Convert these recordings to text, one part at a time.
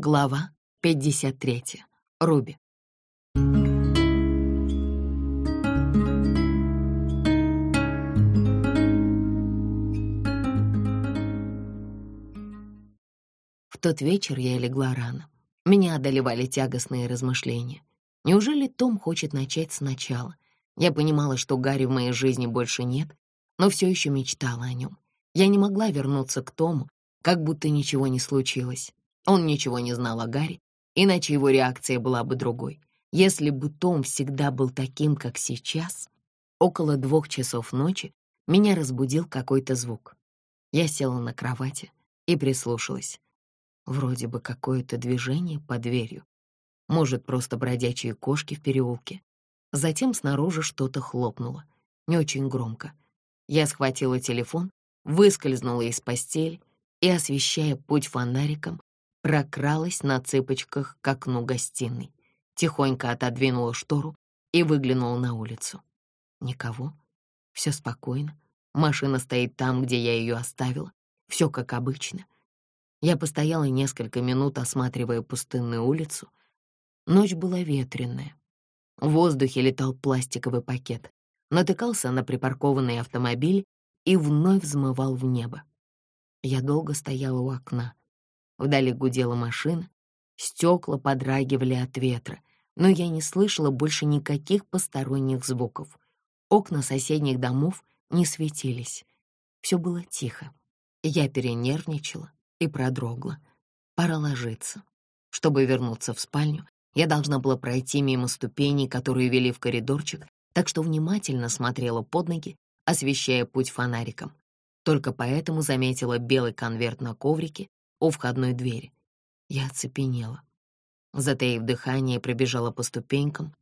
Глава 53. Руби. В тот вечер я легла рано. Меня одолевали тягостные размышления. Неужели Том хочет начать сначала? Я понимала, что Гарри в моей жизни больше нет, но все еще мечтала о нем. Я не могла вернуться к Тому, как будто ничего не случилось. Он ничего не знал о Гарри, иначе его реакция была бы другой. Если бы Том всегда был таким, как сейчас, около двух часов ночи меня разбудил какой-то звук. Я села на кровати и прислушалась. Вроде бы какое-то движение под дверью. Может, просто бродячие кошки в переулке. Затем снаружи что-то хлопнуло. Не очень громко. Я схватила телефон, выскользнула из постели и, освещая путь фонариком, прокралась на цыпочках к окну гостиной. Тихонько отодвинула штору и выглянула на улицу. Никого. Все спокойно. Машина стоит там, где я ее оставила. Все как обычно — я постояла несколько минут, осматривая пустынную улицу. Ночь была ветреная. В воздухе летал пластиковый пакет, натыкался на припаркованный автомобиль и вновь взмывал в небо. Я долго стояла у окна. Вдали гудела машина, стекла подрагивали от ветра, но я не слышала больше никаких посторонних звуков. Окна соседних домов не светились. Все было тихо. Я перенервничала и продрогла. Пора ложиться. Чтобы вернуться в спальню, я должна была пройти мимо ступеней, которые вели в коридорчик, так что внимательно смотрела под ноги, освещая путь фонариком. Только поэтому заметила белый конверт на коврике у входной двери. Я оцепенела. Затаив дыхание, пробежала по ступенькам,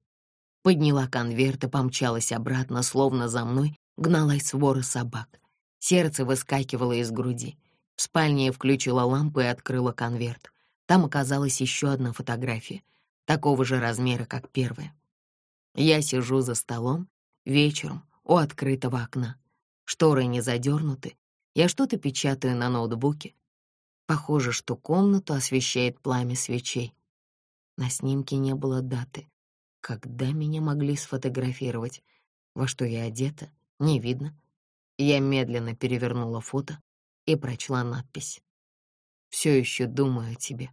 подняла конверт и помчалась обратно, словно за мной гналась свора собак. Сердце выскакивало из груди. В спальне я включила лампу и открыла конверт. Там оказалась еще одна фотография, такого же размера, как первая. Я сижу за столом, вечером, у открытого окна. Шторы не задернуты, я что-то печатаю на ноутбуке. Похоже, что комнату освещает пламя свечей. На снимке не было даты. Когда меня могли сфотографировать? Во что я одета? Не видно. Я медленно перевернула фото, и прочла надпись. «Все еще думаю о тебе».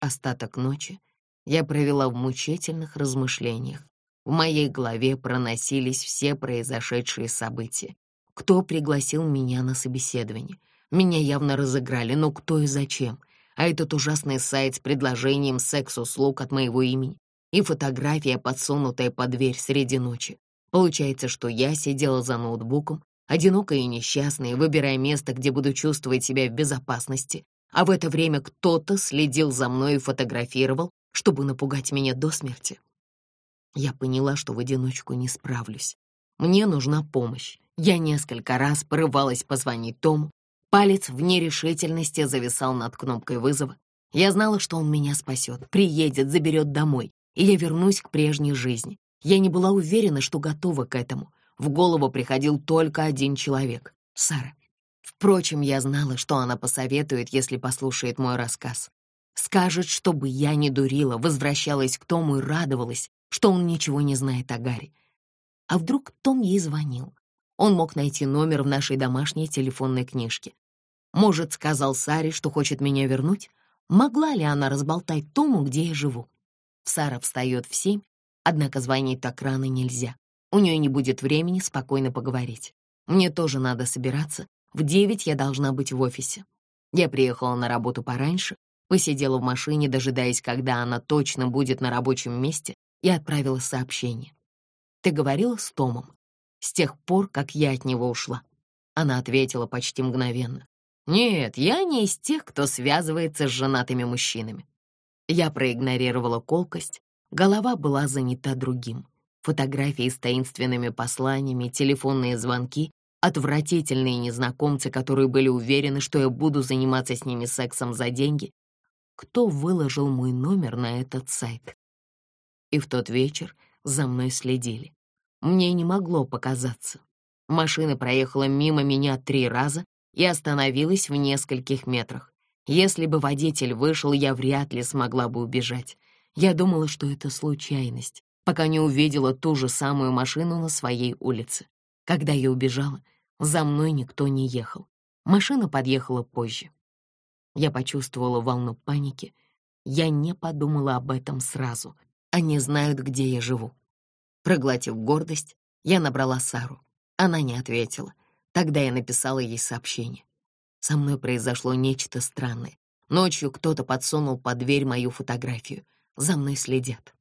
Остаток ночи я провела в мучительных размышлениях. В моей голове проносились все произошедшие события. Кто пригласил меня на собеседование? Меня явно разыграли, но кто и зачем? А этот ужасный сайт с предложением секс-услуг от моего имени и фотография, подсунутая под дверь среди ночи. Получается, что я сидела за ноутбуком одинокая и несчастная, выбирая место, где буду чувствовать себя в безопасности, а в это время кто-то следил за мной и фотографировал, чтобы напугать меня до смерти. Я поняла, что в одиночку не справлюсь. Мне нужна помощь. Я несколько раз порывалась позвонить Тому. Палец в нерешительности зависал над кнопкой вызова. Я знала, что он меня спасет, приедет, заберет домой, и я вернусь к прежней жизни. Я не была уверена, что готова к этому — в голову приходил только один человек — Сара. Впрочем, я знала, что она посоветует, если послушает мой рассказ. Скажет, чтобы я не дурила, возвращалась к Тому и радовалась, что он ничего не знает о Гарри. А вдруг Том ей звонил? Он мог найти номер в нашей домашней телефонной книжке. Может, сказал Саре, что хочет меня вернуть? Могла ли она разболтать Тому, где я живу? Сара встает в семь, однако звонить так рано нельзя. У нее не будет времени спокойно поговорить. Мне тоже надо собираться. В девять я должна быть в офисе. Я приехала на работу пораньше, посидела в машине, дожидаясь, когда она точно будет на рабочем месте, и отправила сообщение. «Ты говорила с Томом? С тех пор, как я от него ушла?» Она ответила почти мгновенно. «Нет, я не из тех, кто связывается с женатыми мужчинами». Я проигнорировала колкость, голова была занята другим фотографии с таинственными посланиями, телефонные звонки, отвратительные незнакомцы, которые были уверены, что я буду заниматься с ними сексом за деньги. Кто выложил мой номер на этот сайт? И в тот вечер за мной следили. Мне не могло показаться. Машина проехала мимо меня три раза и остановилась в нескольких метрах. Если бы водитель вышел, я вряд ли смогла бы убежать. Я думала, что это случайность, пока не увидела ту же самую машину на своей улице. Когда я убежала, за мной никто не ехал. Машина подъехала позже. Я почувствовала волну паники. Я не подумала об этом сразу. Они знают, где я живу. Проглотив гордость, я набрала Сару. Она не ответила. Тогда я написала ей сообщение. Со мной произошло нечто странное. Ночью кто-то подсунул под дверь мою фотографию. За мной следят.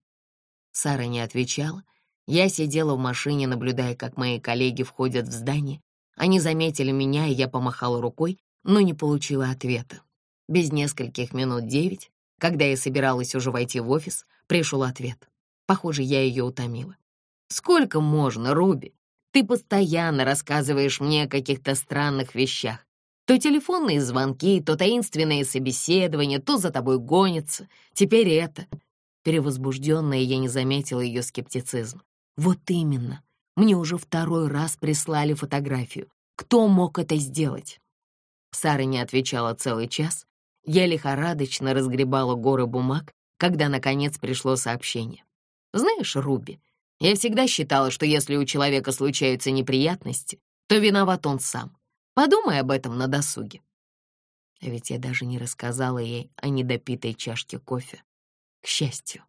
Сара не отвечала. Я сидела в машине, наблюдая, как мои коллеги входят в здание. Они заметили меня, и я помахала рукой, но не получила ответа. Без нескольких минут девять, когда я собиралась уже войти в офис, пришел ответ. Похоже, я ее утомила. «Сколько можно, Руби? Ты постоянно рассказываешь мне о каких-то странных вещах. То телефонные звонки, то таинственные собеседования, то за тобой гонятся. Теперь это. Перевозбужденная, я не заметила ее скептицизм. Вот именно. Мне уже второй раз прислали фотографию. Кто мог это сделать? Сара не отвечала целый час. Я лихорадочно разгребала горы бумаг, когда, наконец, пришло сообщение. «Знаешь, Руби, я всегда считала, что если у человека случаются неприятности, то виноват он сам. Подумай об этом на досуге». А ведь я даже не рассказала ей о недопитой чашке кофе. К счастью.